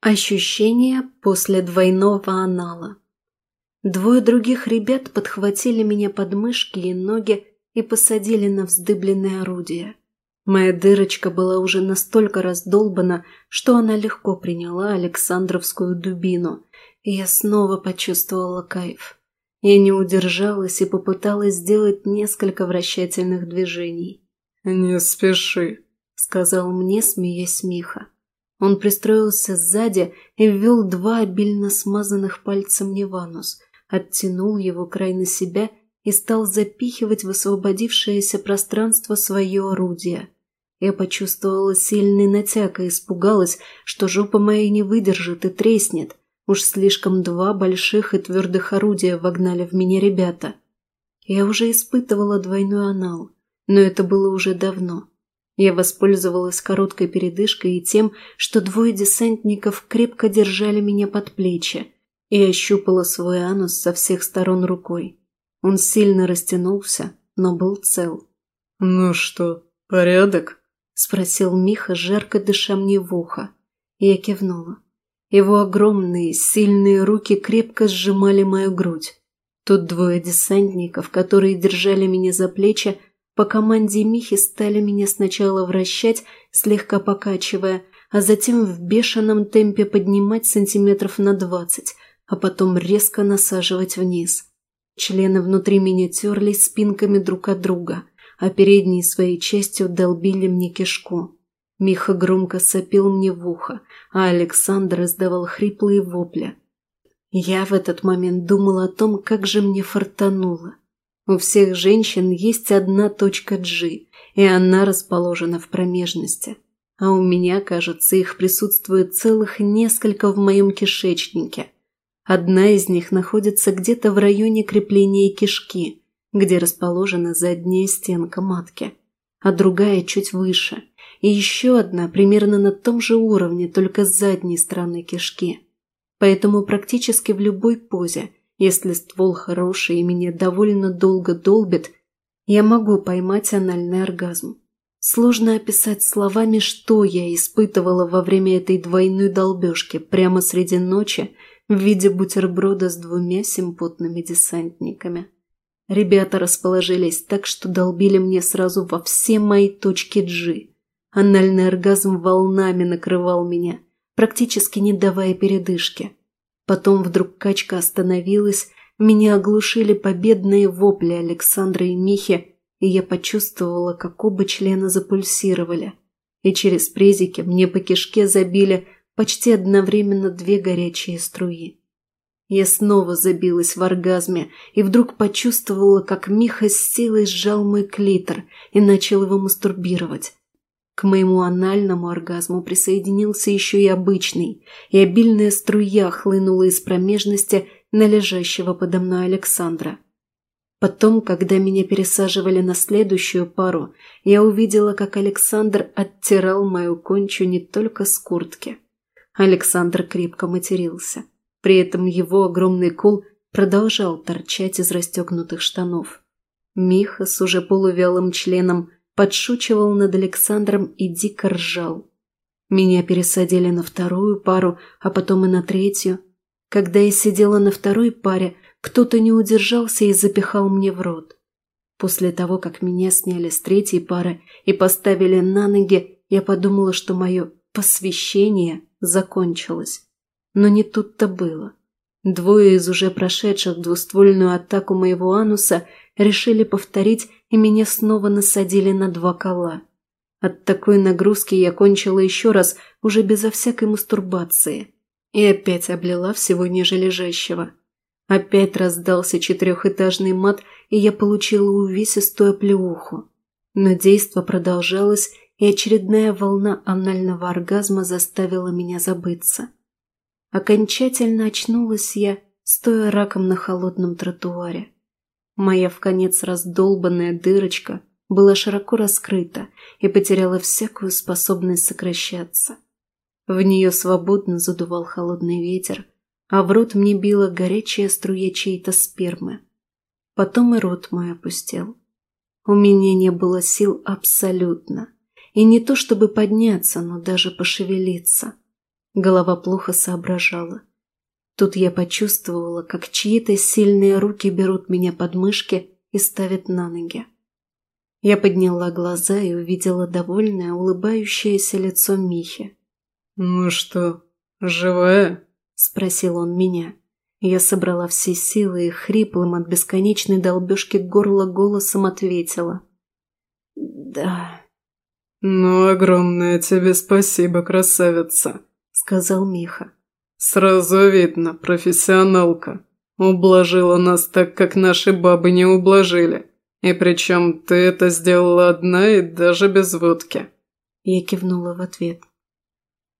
Ощущение после двойного анала. Двое других ребят подхватили меня под мышки и ноги и посадили на вздыбленное орудие. Моя дырочка была уже настолько раздолбана, что она легко приняла Александровскую дубину, и я снова почувствовала кайф. Я не удержалась и попыталась сделать несколько вращательных движений. «Не спеши», — сказал мне, смеясь Миха. Он пристроился сзади и ввел два обильно смазанных пальца мне в анус, оттянул его край на себя и стал запихивать в освободившееся пространство свое орудие. Я почувствовала сильный натяг и испугалась, что жопа моя не выдержит и треснет. Уж слишком два больших и твердых орудия вогнали в меня ребята. Я уже испытывала двойной анал, но это было уже давно. Я воспользовалась короткой передышкой и тем, что двое десантников крепко держали меня под плечи, и ощупала свой анус со всех сторон рукой. Он сильно растянулся, но был цел. «Ну что, порядок?» – спросил Миха, жарко дыша мне в ухо. Я кивнула. Его огромные, сильные руки крепко сжимали мою грудь. Тут двое десантников, которые держали меня за плечи, по команде Михи стали меня сначала вращать, слегка покачивая, а затем в бешеном темпе поднимать сантиметров на двадцать, а потом резко насаживать вниз. Члены внутри меня терлись спинками друг от друга, а передней своей частью долбили мне кишку. Миха громко сопел мне в ухо, а Александр издавал хриплые вопли. Я в этот момент думал о том, как же мне фартануло. У всех женщин есть одна точка G, и она расположена в промежности. А у меня, кажется, их присутствует целых несколько в моем кишечнике. Одна из них находится где-то в районе крепления кишки, где расположена задняя стенка матки, а другая чуть выше, и еще одна примерно на том же уровне, только с задней стороны кишки. Поэтому практически в любой позе если ствол хороший и меня довольно долго долбит, я могу поймать анальный оргазм. Сложно описать словами, что я испытывала во время этой двойной долбежки прямо среди ночи в виде бутерброда с двумя симпотными десантниками. Ребята расположились так, что долбили мне сразу во все мои точки G. Анальный оргазм волнами накрывал меня, практически не давая передышки. Потом вдруг качка остановилась, меня оглушили победные вопли Александра и Михи, и я почувствовала, как оба члена запульсировали. И через презики мне по кишке забили почти одновременно две горячие струи. Я снова забилась в оргазме и вдруг почувствовала, как Миха с силой сжал мой клитор и начал его мастурбировать. К моему анальному оргазму присоединился еще и обычный, и обильная струя хлынула из промежности на лежащего подо мной Александра. Потом, когда меня пересаживали на следующую пару, я увидела, как Александр оттирал мою кончу не только с куртки. Александр крепко матерился. При этом его огромный кул продолжал торчать из расстегнутых штанов. Миха с уже полувялым членом подшучивал над Александром и дико ржал. Меня пересадили на вторую пару, а потом и на третью. Когда я сидела на второй паре, кто-то не удержался и запихал мне в рот. После того, как меня сняли с третьей пары и поставили на ноги, я подумала, что мое посвящение закончилось. Но не тут-то было. Двое из уже прошедших двуствольную атаку моего ануса решили повторить и меня снова насадили на два кола. От такой нагрузки я кончила еще раз, уже безо всякой мастурбации. И опять облила всего ниже лежащего. Опять раздался четырехэтажный мат, и я получила увесистую оплеуху. Но действо продолжалось, и очередная волна анального оргазма заставила меня забыться. Окончательно очнулась я, стоя раком на холодном тротуаре. Моя в конец раздолбанная дырочка была широко раскрыта и потеряла всякую способность сокращаться. В нее свободно задувал холодный ветер, а в рот мне била горячая струя чьей-то спермы. Потом и рот мой опустел. У меня не было сил абсолютно. И не то чтобы подняться, но даже пошевелиться. Голова плохо соображала. Тут я почувствовала, как чьи-то сильные руки берут меня под мышки и ставят на ноги. Я подняла глаза и увидела довольное, улыбающееся лицо Михи. «Ну что, живая?» – спросил он меня. Я собрала все силы и хриплым от бесконечной долбежки горла голосом ответила. «Да». «Ну, огромное тебе спасибо, красавица», – сказал Миха. «Сразу видно, профессионалка. Ублажила нас так, как наши бабы не ублажили. И причем ты это сделала одна и даже без водки». Я кивнула в ответ.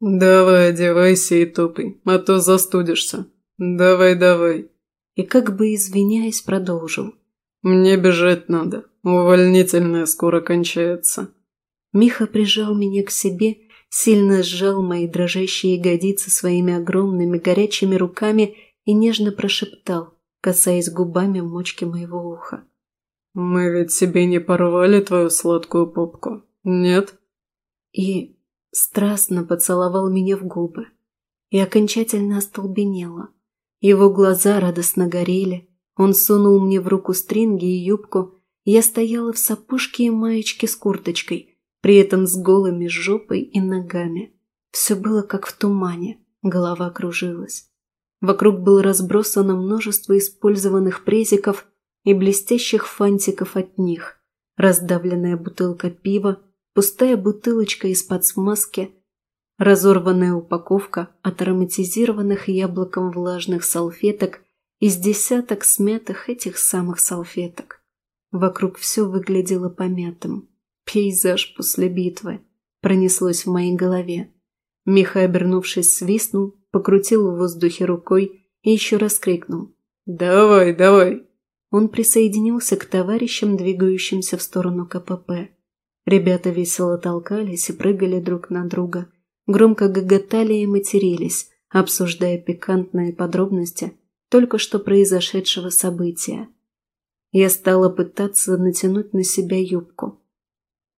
«Давай одевайся и топай, а то застудишься. Давай, давай». И как бы извиняясь, продолжил. «Мне бежать надо. Увольнительная скоро кончается». Миха прижал меня к себе, сильно сжал мои дрожащие ягодицы своими огромными горячими руками и нежно прошептал, касаясь губами мочки моего уха. «Мы ведь себе не порвали твою сладкую попку, нет?» И страстно поцеловал меня в губы. И окончательно остолбенела. Его глаза радостно горели. Он сунул мне в руку стринги и юбку. Я стояла в сапожке и маечке с курточкой, при этом с голыми жопой и ногами. Все было как в тумане, голова кружилась. Вокруг было разбросано множество использованных презиков и блестящих фантиков от них, раздавленная бутылка пива, пустая бутылочка из-под смазки, разорванная упаковка от ароматизированных яблоком влажных салфеток из десяток смятых этих самых салфеток. Вокруг все выглядело помятым. Пейзаж после битвы пронеслось в моей голове. Миха, обернувшись, свистнул, покрутил в воздухе рукой и еще раз крикнул. «Давай, давай!» он присоединился к товарищам, двигающимся в сторону КПП. Ребята весело толкались и прыгали друг на друга, громко гоготали и матерились, обсуждая пикантные подробности только что произошедшего события. Я стала пытаться натянуть на себя юбку,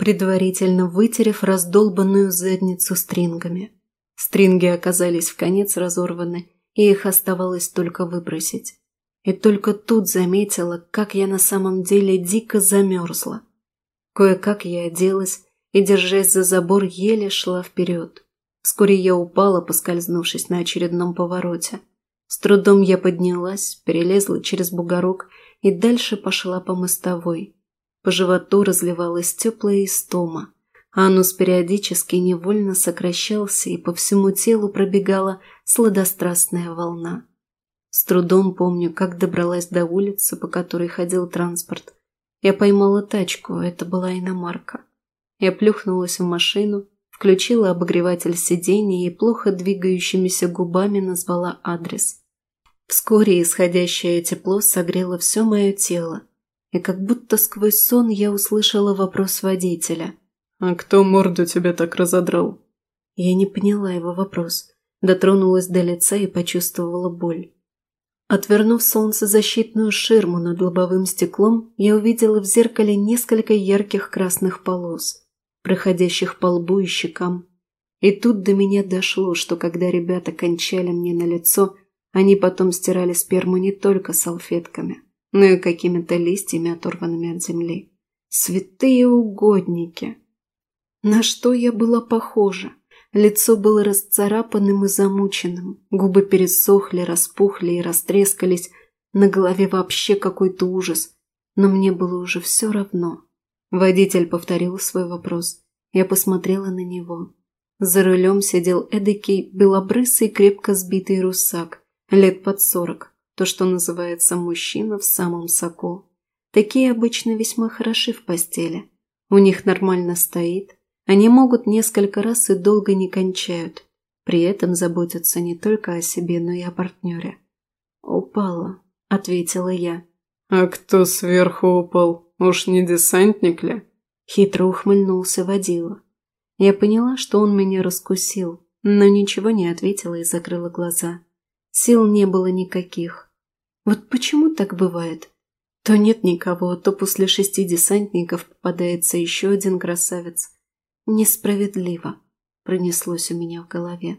предварительно вытерев раздолбанную задницу стрингами. Стринги оказались в конец разорваны, и их оставалось только выбросить. И только тут заметила, как я на самом деле дико замерзла. Кое-как я оделась и, держась за забор, еле шла вперед. Вскоре я упала, поскользнувшись на очередном повороте. С трудом я поднялась, перелезла через бугорок и дальше пошла по мостовой. По животу разливалась теплая истома. Анус периодически невольно сокращался, и по всему телу пробегала сладострастная волна. С трудом помню, как добралась до улицы, по которой ходил транспорт. Я поймала тачку, это была иномарка. Я плюхнулась в машину, включила обогреватель сиденья и плохо двигающимися губами назвала адрес. Вскоре исходящее тепло согрело все мое тело, и как будто сквозь сон я услышала вопрос водителя. «А кто морду тебя так разодрал?» Я не поняла его вопрос, дотронулась до лица и почувствовала боль. Отвернув солнцезащитную ширму над лобовым стеклом, я увидела в зеркале несколько ярких красных полос, проходящих по лбу и щекам. И тут до меня дошло, что когда ребята кончали мне на лицо, они потом стирали сперму не только салфетками, но и какими-то листьями, оторванными от земли. Святые угодники! На что я была похожа? Лицо было расцарапанным и замученным, губы пересохли, распухли и растрескались, на голове вообще какой-то ужас, но мне было уже все равно. Водитель повторил свой вопрос. Я посмотрела на него. За рулем сидел эдакий белобрысый крепко сбитый русак, лет под сорок, то, что называется мужчина в самом соку. Такие обычно весьма хороши в постели. У них нормально стоит, они могут несколько раз и долго не кончают. При этом заботятся не только о себе, но и о партнере. «Упала», — ответила я. «А кто сверху упал? Уж не десантник ли?» Хитро ухмыльнулся водила. Я поняла, что он меня раскусил, но ничего не ответила и закрыла глаза. Сил не было никаких. Вот почему так бывает? То нет никого, то после шести десантников попадается еще один красавец. Несправедливо, пронеслось у меня в голове.